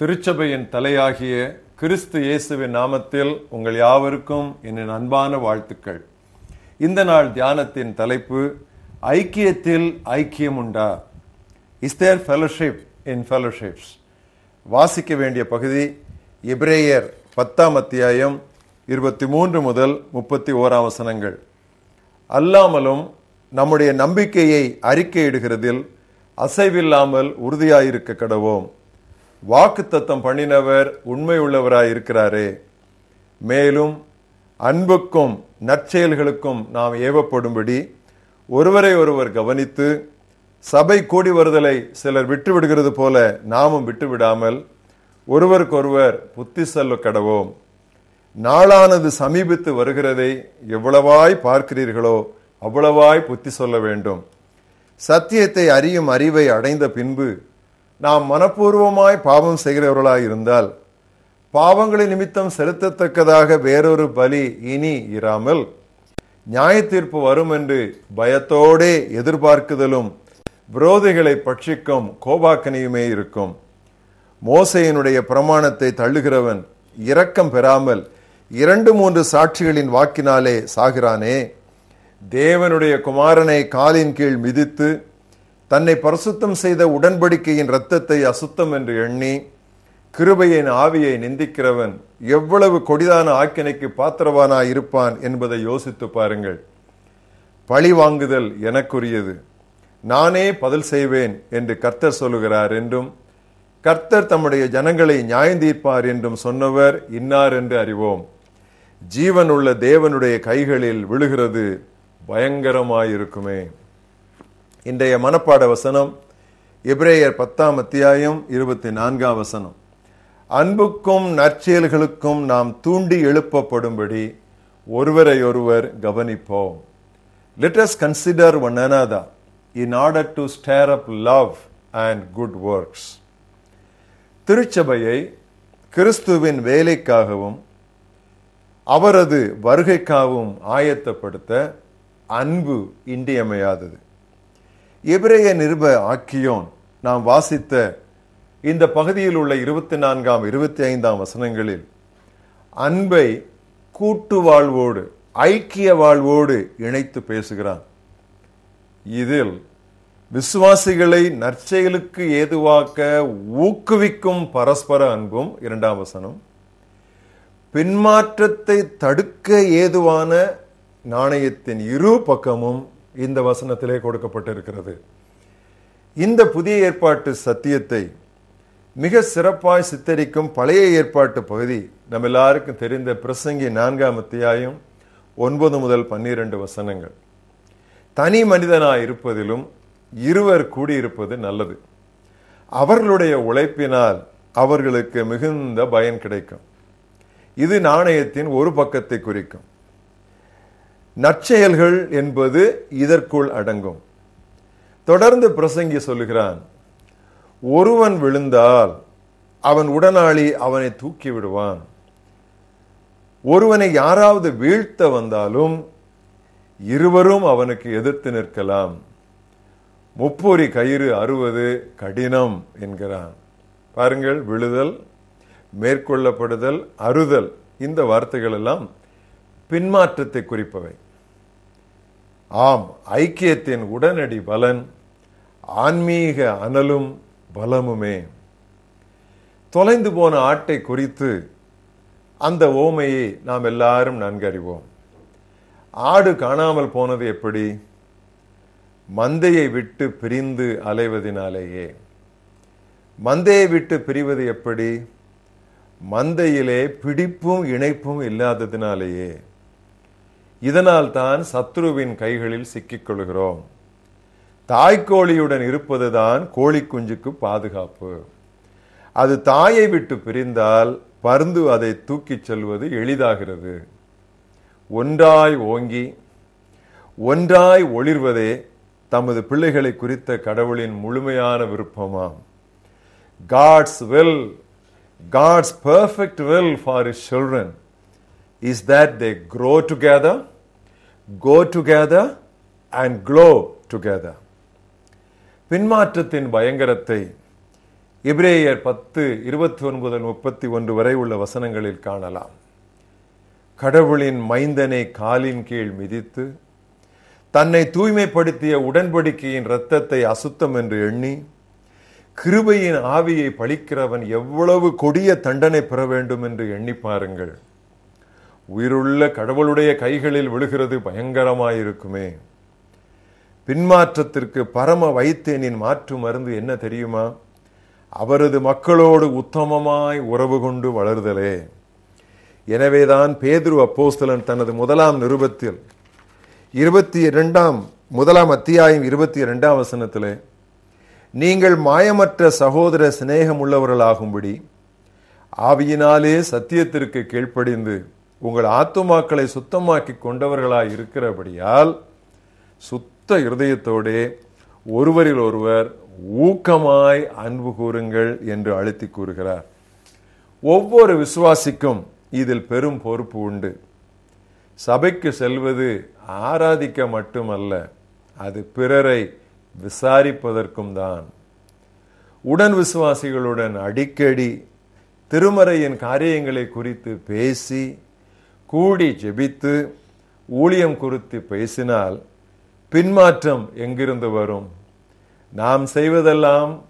திருச்சபையின் தலையாகிய கிறிஸ்து இயேசுவின் நாமத்தில் உங்கள் யாவருக்கும் என் அன்பான வாழ்த்துக்கள். இந்த நாள் தியானத்தின் தலைப்பு ஐக்கியத்தில் ஐக்கியம் உண்டா? Is there fellowship in fellowships வாசிக்க வேண்டிய பகுதி எப்ரேயர் பத்தாம் அத்தியாயம் இருபத்தி மூன்று முதல் முப்பத்தி ஓராம் வசனங்கள். அல்லாமலும் நம்முடைய நம்பிக்கையை அறிக்கையிடுகிறதில் அசைவில்லாமல் உறுதியாயிருக்க கடவோம். வாக்கு தத்தம் பண்ணினவர் உண்மை உள்ளவராய் இருக்கிறாரே. மேலும் அன்புக்கும் நற்செயல்களுக்கும் நாம் ஏவப்படும்படி ஒருவரை ஒருவர் கவனித்து சபை கூடி வருதலை சிலர் விட்டு விடுகிறது போல நாமும் விட்டு விடாமல் ஒருவருக்கொருவர் புத்தி செல்ல கடவோம். நாளானது சமீபித்து வருகிறதை எவ்வளவாய் பார்க்கிறீர்களோ அவ்வளவாய் புத்தி சொல்ல வேண்டும். சத்தியத்தை அறியும் அறிவை அடைந்த பின்பு நாம் மனப்பூர்வமாய் பாவம் செய்கிறவர்களாய் இருந்தால் பாவங்களின் நிமித்தம் செலுத்தத்தக்கதாக வேறொரு பலி இனி இராமல் நியாய தீர்ப்பு வரும் என்று பயத்தோடே எதிர்பார்க்குதலும் விரோதிகளை பட்சிக்கும் கோபாக்கனியுமே இருக்கும். மோசையினுடைய பிரமாணத்தை தள்ளுகிறவன் இரக்கம் பெறாமல் இரண்டு மூன்று சாட்சிகளின் வாக்கினாலே சாகிறானே. தேவனுடைய குமாரனை காலின் கீழ் மிதித்து தன்னை பரிசுத்தம் செய்த உடன்படிக்கையின் இரத்தத்தை அசுத்தம் என்று எண்ணி கிருபையின் ஆவியை நிந்திக்கிறவன் எவ்வளவு கொடிதான ஆக்கினைக்கு பாத்திரவானாய் இருப்பான் என்பதை யோசித்து பாருங்கள். பழி வாங்குதல் எனக்குரியது. நானே பதில் செய்வேன் என்று கர்த்தர் சொல்லுகிறார் என்றும் கர்த்தர் தம்முடைய ஜனங்களை நியாயந்தீர்ப்பார் என்றும் சொன்னவர் இன்னார் என்று அறிவோம். ஜீவன் உள்ள தேவனுடைய கைகளில் விழுகிறது பயங்கரமாயிருக்குமே. இன்றைய மனப்பாட வசனம் இப்ரேயர் பத்தாம் அத்தியாயம் இருபத்தி நான்காம் வசனம். அன்புக்கும் நற்செயல்களுக்கும் நாம் தூண்டி எழுப்பப்படும்படி ஒருவரை ஒருவர் கவனிப்போம். Let us consider one another in order to stir up love and good works திருச்சபையை கிறிஸ்துவின் வேலைக்காகவும் அவரது வருகைக்காகவும் ஆயத்தப்படுத்த அன்பு இன்றியமையாதது. எபிரேய நிருப ஆக்கியோன் நாம் வாசித்த இந்த பகுதியில் உள்ள இருபத்தி நான்காம் இருபத்தி ஐந்தாம் வசனங்களில் அன்பை கூட்டு வாழ்வோடு ஐக்கிய வாழ்வோடு இணைத்து பேசுகிறான். இதில் விசுவாசிகளை நற்செயலுக்கு ஏதுவாக்க ஊக்குவிக்கும் பரஸ்பர அன்பும் இரண்டாம் வசனம். பின்மாற்றத்தை தடுக்க ஏதுவான நாணயத்தின் இரு பக்கமும் இந்த வசனத்திலே கொடுக்கப்பட்டிருக்கிறது. இந்த புதிய ஏற்பாட்டு சத்தியத்தை மிக சிறப்பாய் சித்தரிக்கும் பழைய ஏற்பாட்டு பகுதி நம்ம எல்லாருக்கும் தெரிந்த பிரசங்கி நான்காம் அத்தியாயம் ஒன்பது முதல் பன்னிரண்டு வசனங்கள். தனி மனிதனாய் இருப்பதிலும் இருவர் கூடியிருப்பது நல்லது. அவர்களுடைய உழைப்பினால் அவர்களுக்கு மிகுந்த பயன் கிடைக்கும். இது நாணயத்தின் ஒரு பக்கத்தை குறிக்கும். நற்செயல்கள் என்பது இதற்குள் அடங்கும். தொடர்ந்து பிரசங்கி சொல்லுகிறான் ஒருவன் விழுந்தால் அவன் உடனாளி அவனை தூக்கி விடுவான். ஒருவனை யாராவது வீழ்த்த வந்தாலும் இருவரும் அவனுக்கு எதிர்த்து நிற்கலாம். முப்பொறி கயிறு அறுவது கடினம் என்கிறான். பாருங்கள் விழுதல் மேற்கொள்ளப்படுதல் அறுதல் இந்த வார்த்தைகள் எல்லாம் பின்மாற்றத்தை குறிப்பவை. ஆம் ஐக்கியத்தின் உடனடி பலன் ஆன்மீக அனலும் பலமுமே. தொலைந்து போன ஆட்டை குறித்து அந்த ஓமையை நாம் எல்லாரும் நன்கறிவோம். ஆடு காணாமல் போனது எப்படி? மந்தையை விட்டு பிரிந்து அலைவதினாலேயே. மந்தையை விட்டு பிரிவது எப்படி? மந்தையிலே பிடிப்பும் இணைப்பும் இல்லாததினாலேயே. இதனால் தான் சத்ருவின் கைகளில் சிக்கிக் கொள்கிறோம் தாய்க்கோழியுடன் இருப்பதுதான் கோழி குஞ்சுக்கு பாதுகாப்பு. அது தாயை விட்டு பிரிந்தால் பருந்து அதை தூக்கிச் செல்வது எளிதாகிறது. ஒன்றாய் ஓங்கி ஒன்றாய் ஒளிர்வதே தமது பிள்ளைகளை குறித்த கடவுளின் முழுமையான விருப்பமாம். God's will God's perfect will for his children is that they grow together, go together, and glow together. பின்மாற்றத்தின் பயங்கரத்தை எபிரேயர் பத்து இருபத்தி ஒன்பது முப்பத்தி ஒன்று வரை உள்ள வசனங்களில் காணலாம் கடவுளின் மைந்தனை காலின் கீழ் மிதித்து தன்னை தூய்மைப்படுத்திய உடன்படிக்கையின் இரத்தத்தை அசுத்தம் என்று எண்ணி கிருபையின் ஆவியை பழிக்கிறவன் எவ்வளவு கொடிய தண்டனை பெற வேண்டும் என்று எண்ணி பாருங்கள் உயிருள்ள கடவுளுடைய கைகளில் விழுகிறது பயங்கரமாயிருக்குமே. பின்மாற்றத்திற்கு பரம வைத்தியனின் மாற்று மருந்து என்ன தெரியுமா? அவரது மக்களோடு உத்தமமாய் உறவு கொண்டு வளர்தலே. எனவேதான் பேதுரு அப்போஸ்தலன் தனது முதலாம் நிருபத்தில் இருபத்தி இரண்டாம் முதலாம் அத்தியாயம் இருபத்தி இரண்டாம் வசனத்திலே நீங்கள் மாயமற்ற சகோதர சிநேகம் உள்ளவர்களாகும்படி ஆவியினாலே சத்தியத்திற்கு கீழ்ப்படிந்து உங்கள் ஆத்துமாக்களை சுத்தமாக்கி கொண்டவர்களாய் இருக்கிறபடியால் சுத்த இருதயத்தோடே ஒருவரில் ஒருவர் ஊக்கமாய் அன்பு கூறுங்கள் என்று அழுத்தி கூறுகிறார். ஒவ்வொரு விசுவாசிக்கும் இதில் பெரும் பொறுப்பு உண்டு. சபைக்கு செல்வது ஆராதிக்க மட்டுமல்ல அது பிறரை விசாரிப்பதற்கும் தான். உடன் விசுவாசிகளுடன் அடிக்கடி திருமறையின் காரியங்களை குறித்து பேசி கூடி ஜெபித்து ஊழியம் குறித்து பேசினால் பின்மாற்றம் எங்கிருந்து வரும்? நாம் செய்வதெல்லாம்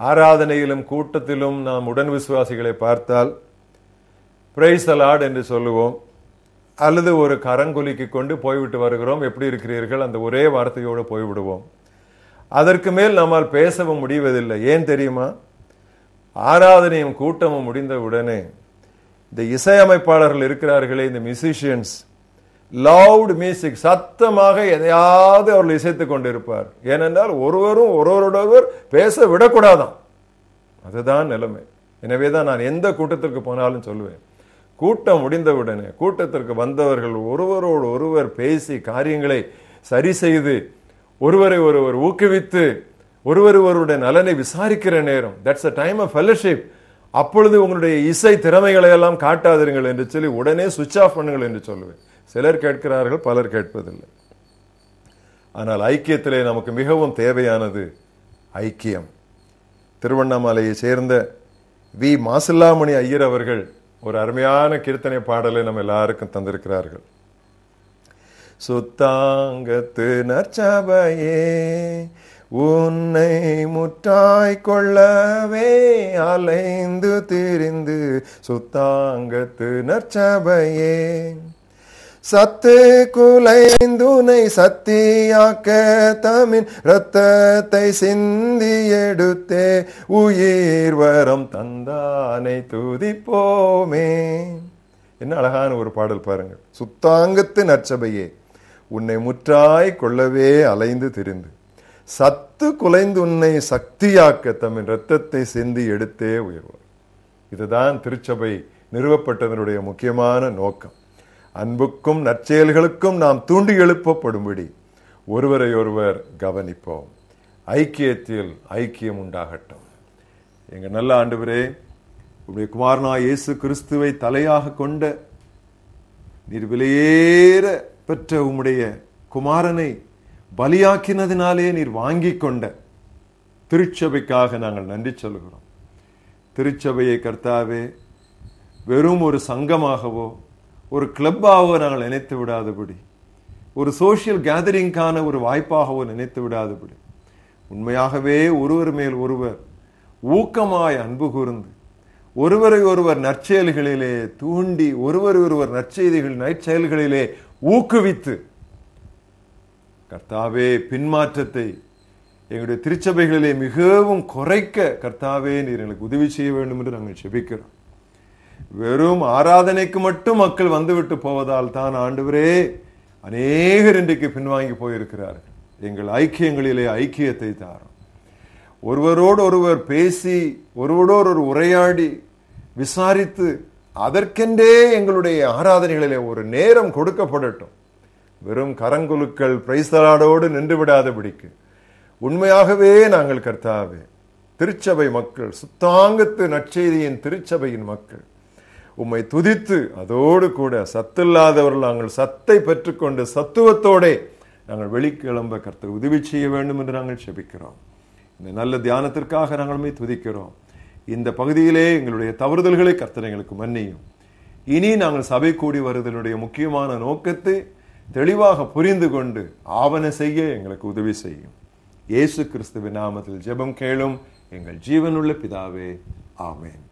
ஆராதனையிலும் கூட்டத்திலும் நாம் உடன் விசுவாசிகளை பார்த்தால் பிரைசலாட் என்று சொல்லுவோம். அல்லது ஒரு கரங்குலிக்கு கொண்டு போய்விட்டு வருகிறோம். எப்படி இருக்கிறீர்கள்? அந்த ஒரே வார்த்தையோடு போய்விடுவோம். அதற்கு மேல் நம்மால் பேசவும் முடிவதில்லை. ஏன் தெரியுமா? ஆராதனையும் கூட்டமும் முடிந்த உடனே இந்த இசையமைப்பாளர்கள் இருக்கிறார்களே இந்த மியூசிஷியன்ஸ் லவுட் மியூசிக் சத்தமாக எதையாவது அவர்கள் இசைத்துக் கொண்டிருப்பார். ஏனென்றால் ஒருவரும் ஒருவரோடொருவர் பேச விடக்கூடாதாம். அதுதான் நிலைமை. எனவேதான் நான் எந்த கூட்டத்திற்கு போனாலும் சொல்லுவேன் கூட்டம் முடிந்தவுடனே கூட்டத்திற்கு வந்தவர்கள் ஒருவரோடு ஒருவர் பேசி காரியங்களை சரி செய்து ஒருவரை ஒருவர் ஊக்குவித்து ஒருவர் ஒருவருடைய நலனை விசாரிக்கிற நேரம். That's a time of fellowship அப்பொழுது உங்களுடைய இசை திறமைகளை எல்லாம் காட்டாதிருங்கள் என்று சொல்லி உடனே சுவிட்ச் ஆஃப் பண்ணுங்கள் என்று சொல்லுவேன். சிலர் கேட்கிறார்கள் பலர் கேட்பதில்லை. ஆனால் ஐக்கியத்திலே நமக்கு மிகவும் தேவையானது ஐக்கியம். திருவண்ணாமலையை சேர்ந்த வி. மாசில்லாமணி ஐயர் அவர்கள் ஒரு அருமையான கீர்த்தனை பாடலை நம்ம எல்லாருக்கும் தந்திருக்கிறார்கள். சுத்தாங்கத்து நற்சபையே உன்னை முற்றாய் கொள்ளவே அலைந்து திரிந்து சுத்தாங்கத்து நற்சபையே. சத்து குலைந்துனை சத்தியாக்க தமின் இரத்தத்தை சிந்தி எடுத்தே உயிர் வரம் தந்தானை துதிப்போமே. என்ன அழகான ஒரு பாடல் பாருங்கள். சுத்தாங்கத்து நற்சபையே உன்னை முற்றாய் கொள்ளவே அலைந்து திரிந்து சத்து குலைந்து உன்னை சக்தியாக்க தம்மின் இரத்தத்தை சிந்தி எடுத்தே உயர்வார் இதுதான் திருச்சபை நிறுவப்பட்டதனுடைய முக்கியமான நோக்கம். அன்புக்கும் நற்செயல்களுக்கும் நாம் தூண்டி எழுப்பப்படும்படி ஒருவரை ஒருவர் கவனிப்போம். ஐக்கியத்தில் ஐக்கியம் உண்டாகட்டும். எங்க நல்ல ஆண்டுவரே உடைய குமாரனா இயேசு கிறிஸ்துவை தலையாக கொண்ட நீர் விலையேற பெற்ற உம்முடைய குமாரனை பலியாக்கினதினாலே நீர் வாங்கி கொண்ட திருச்சபைக்காக நாங்கள் நன்றி சொல்கிறோம். திருச்சபையை கர்த்தாவே வெறும் ஒரு சங்கமாகவோ ஒரு கிளப்பாகவோ நாங்கள் நினைத்து விடாதபடி ஒரு சோசியல் கேதரிங்கான ஒரு வாய்ப்பாகவோ நினைத்து விடாதபடி உண்மையாகவே ஒருவர் மேல் ஒருவர் ஊக்கமாய் அன்பு கூர்ந்து ஒருவரை ஒருவர் நற்செயல்களிலே தூண்டி ஒருவர் ஒருவர் நற்செய்திகள் நற்செயல்களிலே ஊக்குவித்து கர்த்தாவே பின்மாற்றத்தை எங்களுடைய திருச்சபைகளிலே மிகவும் குறைக்க கர்த்தாவே நீர் எங்களுக்கு உதவி செய்ய வேண்டும் என்று நாங்கள் செபிக்கிறோம். வெறும் ஆராதனைக்கு மட்டும் மக்கள் வந்துவிட்டு போவதால் தான் ஆண்டுவரே அநேகர் இன்றைக்கு பின்வாங்கி போயிருக்கிறார்கள். எங்கள் ஐக்கியங்களிலே ஐக்கியத்தை தாரும். ஒருவரோடு ஒருவர் பேசி ஒருவரோடு ஒரு உரையாடி விசாரித்து அதற்கென்றே எங்களுடைய ஆராதனைகளிலே ஒரு நேரம் கொடுக்கப்படட்டும். வெறும் கரங்குலுக்கள் பிரைசலாடோடு நின்று விடாதபடிக்கு உண்மையாகவே நாங்கள் கர்த்தாவே திருச்சபை மக்கள் சுத்தாங்கத்து நற்செய்தியின் திருச்சபையின் மக்கள் உம்மை துதித்து அதோடு கூட சத்தில்லாதவர்கள் நாங்கள் சத்தை பெற்றுக்கொண்டு சத்துவத்தோடே நாங்கள் வெளிக்கிளம்ப கர்த்தர் உதவி செய்ய வேண்டும் என்று நாங்கள் செபிக்கிறோம். இந்த நல்ல தியானத்திற்காக நாங்களுமே துதிக்கிறோம். இந்த பகுதியிலே எங்களுடைய தவறுதல்களை கர்த்தனைகளுக்கு எங்களுக்கு மன்னியும். இனி நாங்கள் சபை கூடி வருதலுடைய முக்கியமான நோக்கத்தை தெளிவாக புரிந்து கொண்டு ஆவண செய்ய எங்களுக்கு உதவி செய்யும். இயேசு கிறிஸ்துவின் நாமத்தில் ஜெபம் கேளும். எங்கள் ஜீவனுள்ள பிதாவே ஆமேன்.